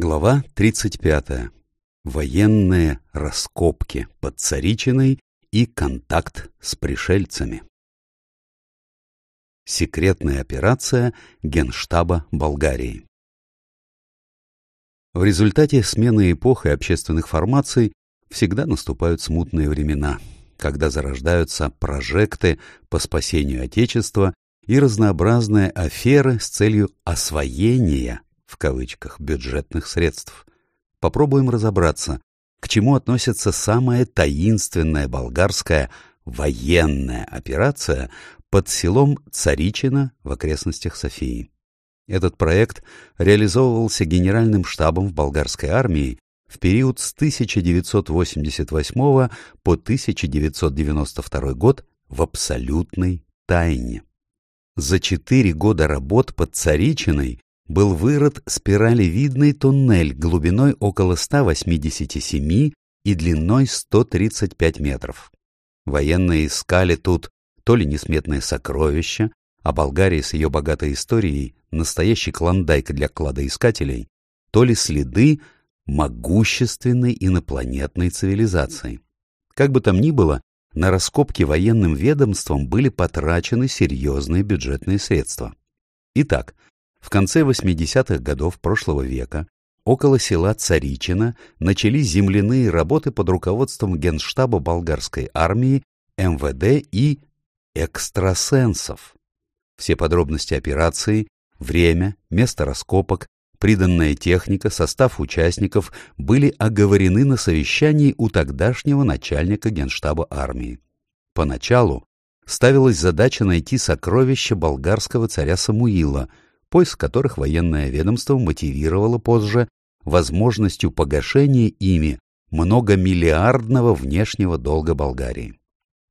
Глава 35. Военные раскопки под Царичиной и контакт с пришельцами. Секретная операция Генштаба Болгарии. В результате смены эпох и общественных формаций всегда наступают смутные времена, когда зарождаются прожекты по спасению Отечества и разнообразные аферы с целью освоения, в кавычках, бюджетных средств. Попробуем разобраться, к чему относится самая таинственная болгарская военная операция под селом Царичина в окрестностях Софии. Этот проект реализовывался Генеральным штабом в болгарской армии в период с 1988 по 1992 год в абсолютной тайне. За четыре года работ под Царичиной был вырыт спиралевидный туннель глубиной около 187 и длиной 135 метров. Военные искали тут то ли несметные сокровища, а Болгария с ее богатой историей — настоящий клондайк для кладоискателей, то ли следы могущественной инопланетной цивилизации. Как бы там ни было, на раскопки военным ведомством были потрачены серьезные бюджетные средства. Итак, в конце 80-х годов прошлого века около села Царичина начались земляные работы под руководством Генштаба болгарской армии, МВД и экстрасенсов. Все подробности операции, время, место раскопок, приданная техника, состав участников были оговорены на совещании у тогдашнего начальника генштаба армии. Поначалу ставилась задача найти сокровища болгарского царя Самуила, поиск которых военное ведомство мотивировало позже возможностью погашения ими многомиллиардного внешнего долга Болгарии.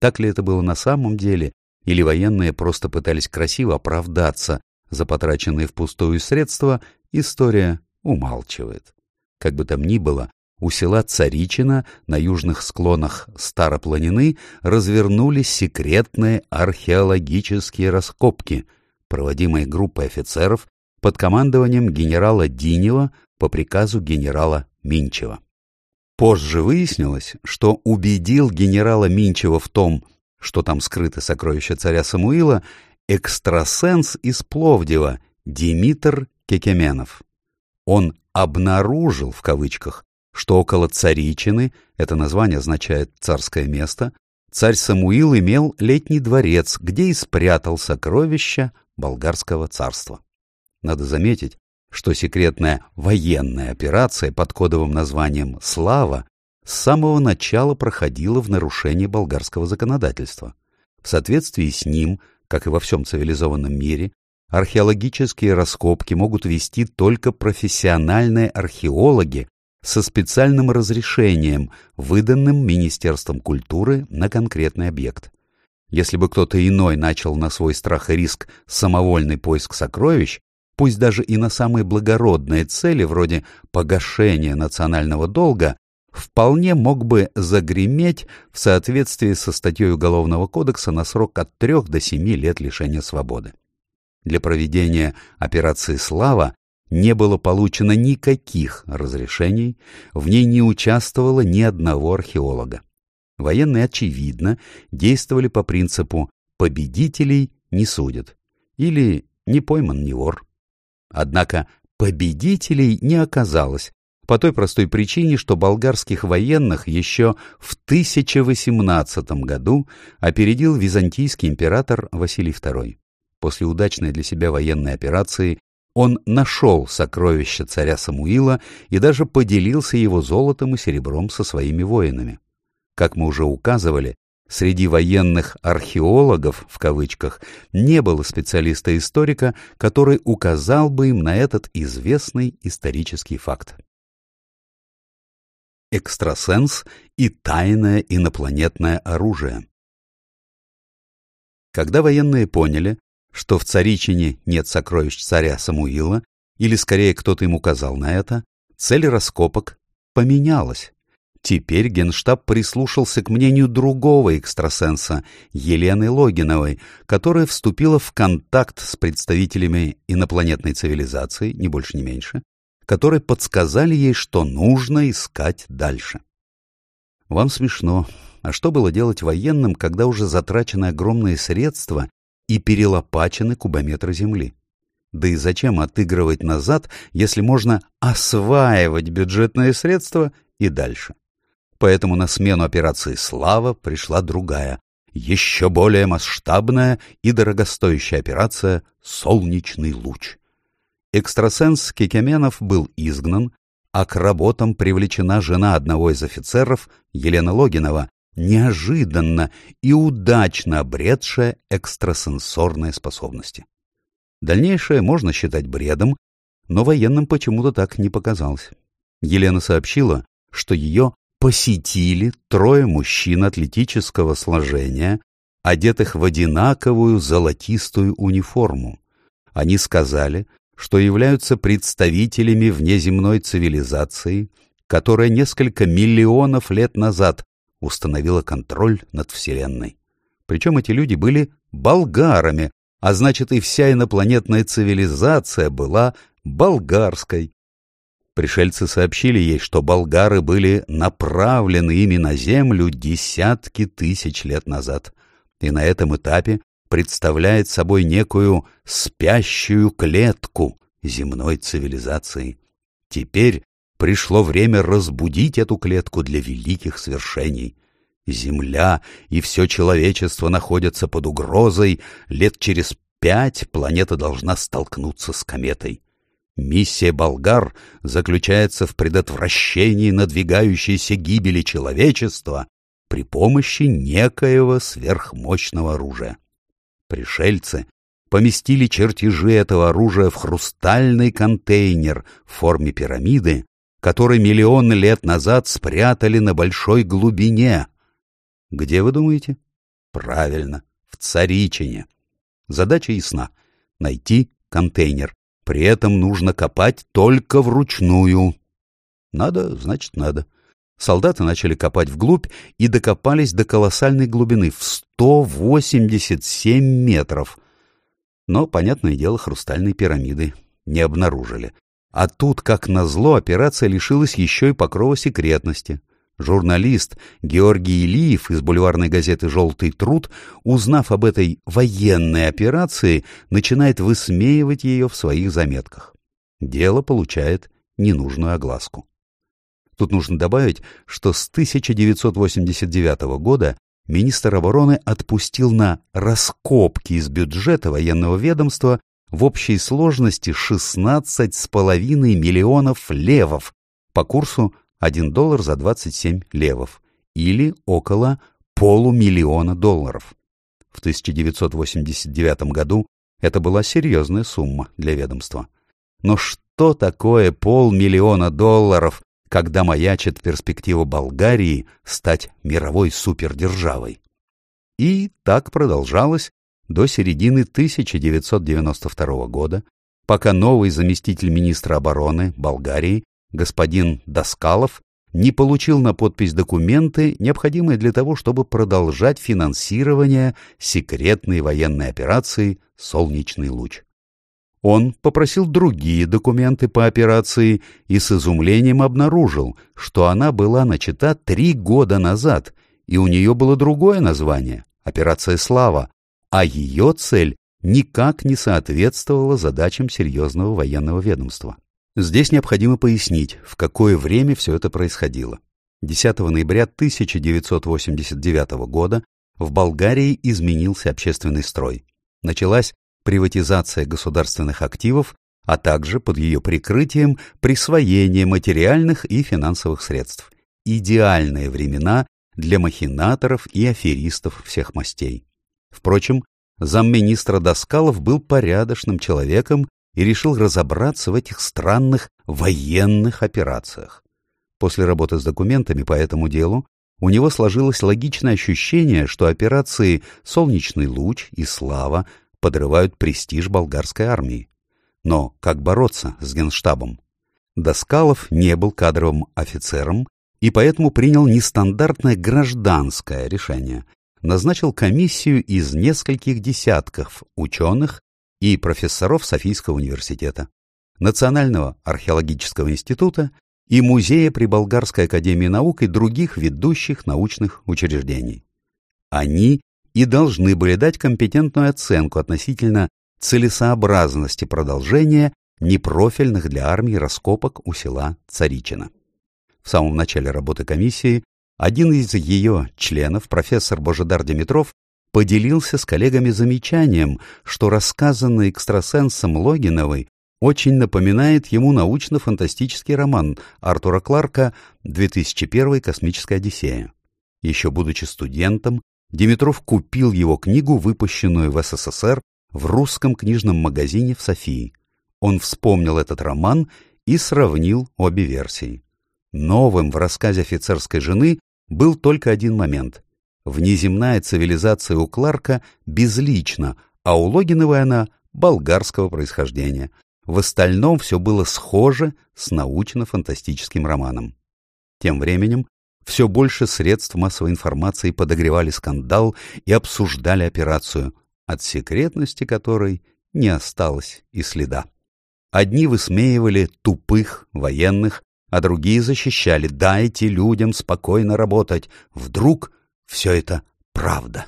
Так ли это было на самом деле, или военные просто пытались красиво оправдаться за потраченные впустую средства, история умалчивает. Как бы там ни было, у села Царичина на южных склонах Старопланины развернулись секретные археологические раскопки, проводимые группой офицеров под командованием генерала Динева по приказу генерала Минчева. Позже выяснилось, что убедил генерала Минчева в том, что там скрыты сокровища царя Самуила, экстрасенс из Пловдива Димитр Кекеменов. Он «обнаружил» в кавычках, что около Царичины, это название означает «царское место», царь Самуил имел летний дворец, где и спрятал сокровища болгарского царства. Надо заметить, что секретная военная операция под кодовым названием «Слава» с самого начала проходила в нарушении болгарского законодательства. В соответствии с ним, как и во всем цивилизованном мире, археологические раскопки могут вести только профессиональные археологи со специальным разрешением, выданным Министерством культуры на конкретный объект. Если бы кто-то иной начал на свой страх и риск самовольный поиск сокровищ, пусть даже и на самые благородные цели, вроде погашения национального долга, вполне мог бы загреметь в соответствии со статьей Уголовного кодекса на срок от 3 до 7 лет лишения свободы. Для проведения операции «Слава» не было получено никаких разрешений, в ней не участвовало ни одного археолога. Военные, очевидно, действовали по принципу «победителей не судят» или «не пойман, не вор». Однако победителей не оказалось, по той простой причине, что болгарских военных еще в 1018 году опередил византийский император Василий II. После удачной для себя военной операции он нашел сокровища царя Самуила и даже поделился его золотом и серебром со своими воинами. Как мы уже указывали, Среди военных «археологов» в кавычках не было специалиста-историка, который указал бы им на этот известный исторический факт. Экстрасенс и тайное инопланетное оружие Когда военные поняли, что в Царичине нет сокровищ царя Самуила, или скорее кто-то им указал на это, цель раскопок поменялась. Теперь Генштаб прислушался к мнению другого экстрасенса, Елены Логиновой, которая вступила в контакт с представителями инопланетной цивилизации, не больше, не меньше, которые подсказали ей, что нужно искать дальше. Вам смешно. А что было делать военным, когда уже затрачены огромные средства и перелопачены кубометры земли? Да и зачем отыгрывать назад, если можно осваивать бюджетные средства и дальше? Поэтому на смену операции «Слава» пришла другая, еще более масштабная и дорогостоящая операция «Солнечный луч». Экстрасенс Кикеменов был изгнан, а к работам привлечена жена одного из офицеров, Елена Логинова, неожиданно и удачно обретшая экстрасенсорные способности. Дальнейшее можно считать бредом, но военным почему-то так не показалось. Елена сообщила, что ее посетили трое мужчин атлетического сложения, одетых в одинаковую золотистую униформу. Они сказали, что являются представителями внеземной цивилизации, которая несколько миллионов лет назад установила контроль над Вселенной. Причем эти люди были болгарами, а значит и вся инопланетная цивилизация была болгарской. Пришельцы сообщили ей, что болгары были направлены ими на Землю десятки тысяч лет назад, и на этом этапе представляет собой некую спящую клетку земной цивилизации. Теперь пришло время разбудить эту клетку для великих свершений. Земля и все человечество находятся под угрозой, лет через пять планета должна столкнуться с кометой. Миссия болгар заключается в предотвращении надвигающейся гибели человечества при помощи некоего сверхмощного оружия. Пришельцы поместили чертежи этого оружия в хрустальный контейнер в форме пирамиды, который миллионы лет назад спрятали на большой глубине. Где, вы думаете? Правильно, в Царичине. Задача ясна — найти контейнер. При этом нужно копать только вручную. Надо, значит, надо. Солдаты начали копать вглубь и докопались до колоссальной глубины в 187 метров. Но, понятное дело, хрустальной пирамиды не обнаружили. А тут, как назло, операция лишилась еще и покрова секретности. Журналист Георгий Илиев из бульварной газеты «Желтый труд», узнав об этой военной операции, начинает высмеивать ее в своих заметках. Дело получает ненужную огласку. Тут нужно добавить, что с 1989 года министр обороны отпустил на раскопки из бюджета военного ведомства в общей сложности 16,5 миллионов левов по курсу 1 доллар за 27 левов или около полумиллиона долларов. В 1989 году это была серьезная сумма для ведомства. Но что такое полмиллиона долларов когда маячит перспектива Болгарии стать мировой супердержавой. И так продолжалось до середины 1992 года, пока новый заместитель министра обороны Болгарии, господин Доскалов, не получил на подпись документы, необходимые для того, чтобы продолжать финансирование секретной военной операции «Солнечный луч». Он попросил другие документы по операции и с изумлением обнаружил, что она была начата три года назад, и у нее было другое название — «Операция Слава», а ее цель никак не соответствовала задачам серьезного военного ведомства. Здесь необходимо пояснить, в какое время все это происходило. 10 ноября 1989 года в Болгарии изменился общественный строй. Началась приватизация государственных активов, а также под ее прикрытием присвоение материальных и финансовых средств. Идеальные времена для махинаторов и аферистов всех мастей. Впрочем, замминистра Доскалов был порядочным человеком и решил разобраться в этих странных военных операциях. После работы с документами по этому делу у него сложилось логичное ощущение, что операции «Солнечный луч» и «Слава» подрывают престиж болгарской армии. Но как бороться с генштабом? Доскалов не был кадровым офицером и поэтому принял нестандартное гражданское решение. Назначил комиссию из нескольких десятков ученых и профессоров Софийского университета. Национального археологического института и Музея при Болгарской академии наук и других ведущих научных учреждений. Они и должны были дать компетентную оценку относительно целесообразности продолжения непрофильных для армии раскопок у села Царичина. В самом начале работы комиссии один из ее членов, профессор Божидар Димитров, поделился с коллегами замечанием, что рассказанный экстрасенсом Логиновой очень напоминает ему научно-фантастический роман Артура Кларка «2001. Космическая Одиссея». Еще будучи студентом, Димитров купил его книгу, выпущенную в СССР в русском книжном магазине в Софии. Он вспомнил этот роман и сравнил обе версии. Новым в рассказе офицерской жены был только один момент. Внеземная цивилизация у Кларка безлична, а у Логиновой она болгарского происхождения. В остальном все было схоже с научно-фантастическим романом. Тем временем все больше средств массовой информации подогревали скандал и обсуждали операцию, от секретности которой не осталось и следа. Одни высмеивали тупых военных, а другие защищали «дайте людям спокойно работать, вдруг все это правда».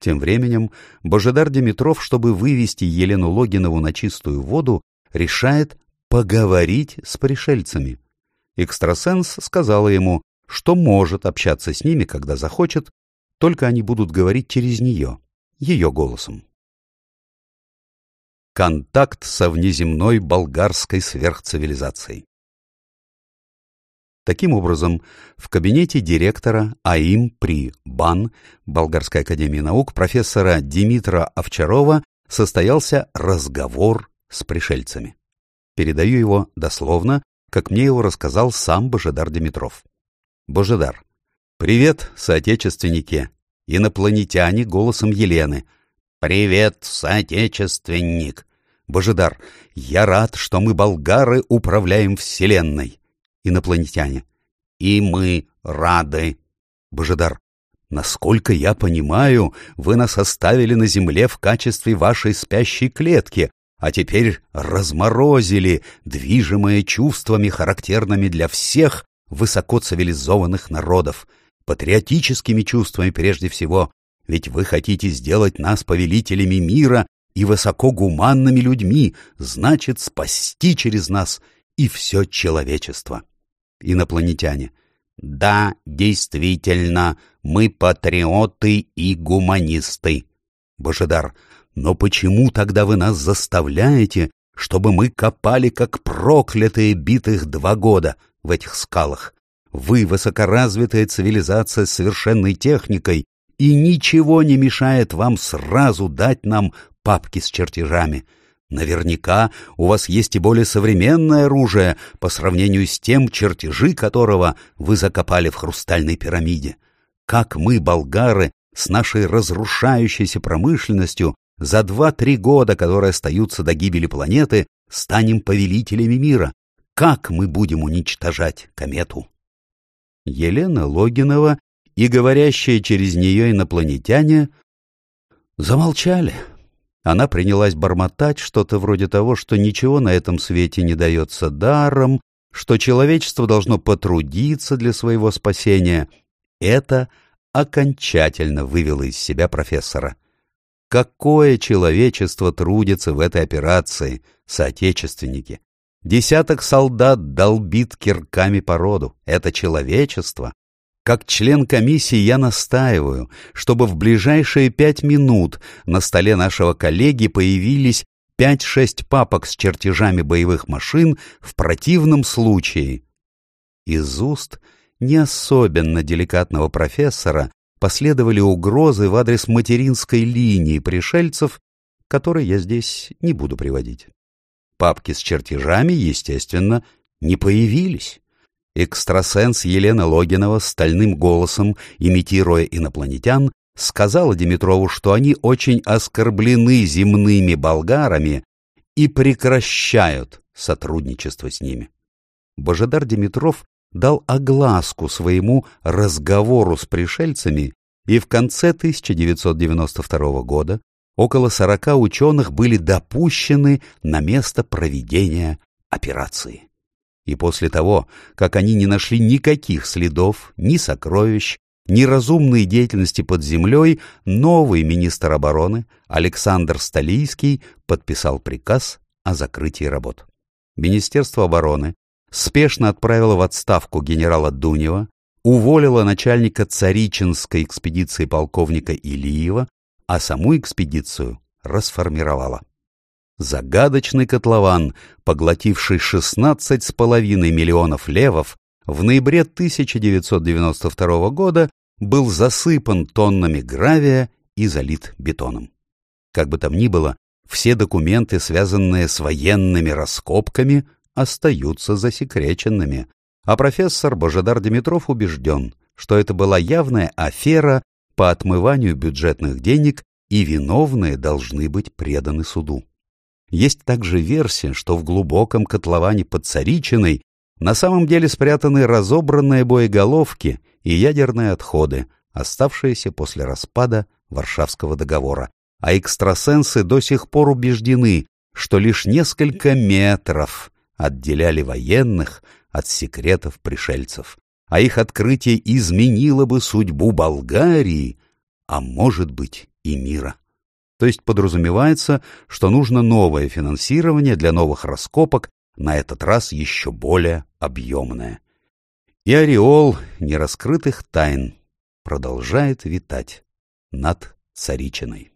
Тем временем Божидар Димитров, чтобы вывести Елену Логинову на чистую воду, решает поговорить с пришельцами. Экстрасенс сказала ему, что может общаться с ними, когда захочет, только они будут говорить через нее, ее голосом. Контакт со внеземной болгарской сверхцивилизацией Таким образом, в кабинете директора АИМ при БАН Болгарской академии наук профессора Димитра Овчарова состоялся разговор с пришельцами. Передаю его дословно, как мне его рассказал сам Божидар Димитров. Божидар. «Привет, соотечественники!» Инопланетяне голосом Елены. «Привет, соотечественник!» Божидар. «Я рад, что мы, болгары, управляем Вселенной!» Инопланетяне. И мы рады. Божидар. Насколько я понимаю, вы нас оставили на земле в качестве вашей спящей клетки, а теперь разморозили, движимые чувствами, характерными для всех высокоцивилизованных народов, патриотическими чувствами прежде всего, ведь вы хотите сделать нас повелителями мира и высокогуманными людьми, значит, спасти через нас и все человечество инопланетяне. Да, действительно, мы патриоты и гуманисты. Божидар, но почему тогда вы нас заставляете, чтобы мы копали, как проклятые, битых два года в этих скалах? Вы высокоразвитая цивилизация с совершенной техникой, и ничего не мешает вам сразу дать нам папки с чертежами. Наверняка у вас есть и более современное оружие по сравнению с тем, чертежи которого вы закопали в хрустальной пирамиде. Как мы, болгары, с нашей разрушающейся промышленностью за два-три года, которые остаются до гибели планеты, станем повелителями мира? Как мы будем уничтожать комету? Елена Логинова и говорящие через нее инопланетяне замолчали. Она принялась бормотать что-то вроде того, что ничего на этом свете не дается даром, что человечество должно потрудиться для своего спасения. Это окончательно вывело из себя профессора. Какое человечество трудится в этой операции, соотечественники? Десяток солдат долбит кирками по роду. Это человечество. Как член комиссии я настаиваю, чтобы в ближайшие пять минут на столе нашего коллеги появились пять-шесть папок с чертежами боевых машин в противном случае. Из уст не особенно деликатного профессора последовали угрозы в адрес материнской линии пришельцев, которые я здесь не буду приводить. Папки с чертежами, естественно, не появились. Экстрасенс Елена Логинова стальным голосом, имитируя инопланетян, сказала Димитрову, что они очень оскорблены земными болгарами и прекращают сотрудничество с ними. Божидар Димитров дал огласку своему разговору с пришельцами и в конце 1992 года около сорока ученых были допущены на место проведения операции. И после того, как они не нашли никаких следов, ни сокровищ, ни разумной деятельности под землей, новый министр обороны Александр Столийский подписал приказ о закрытии работ. Министерство обороны спешно отправило в отставку генерала Дунева, уволило начальника Царичинской экспедиции полковника Илиева, а саму экспедицию расформировала. Загадочный котлован, поглотивший 16,5 миллионов левов, в ноябре 1992 года был засыпан тоннами гравия и залит бетоном. Как бы там ни было, все документы, связанные с военными раскопками, остаются засекреченными, а профессор Божедар Димитров убежден, что это была явная афера по отмыванию бюджетных денег и виновные должны быть преданы суду. Есть также версия, что в глубоком котловане под Царичиной на самом деле спрятаны разобранные боеголовки и ядерные отходы, оставшиеся после распада Варшавского договора, а экстрасенсы до сих пор убеждены, что лишь несколько метров отделяли военных от секретов пришельцев, а их открытие изменило бы судьбу Болгарии, а может быть и мира. То есть подразумевается, что нужно новое финансирование для новых раскопок, на этот раз еще более объемное. И ореол нераскрытых тайн продолжает витать над Царичиной.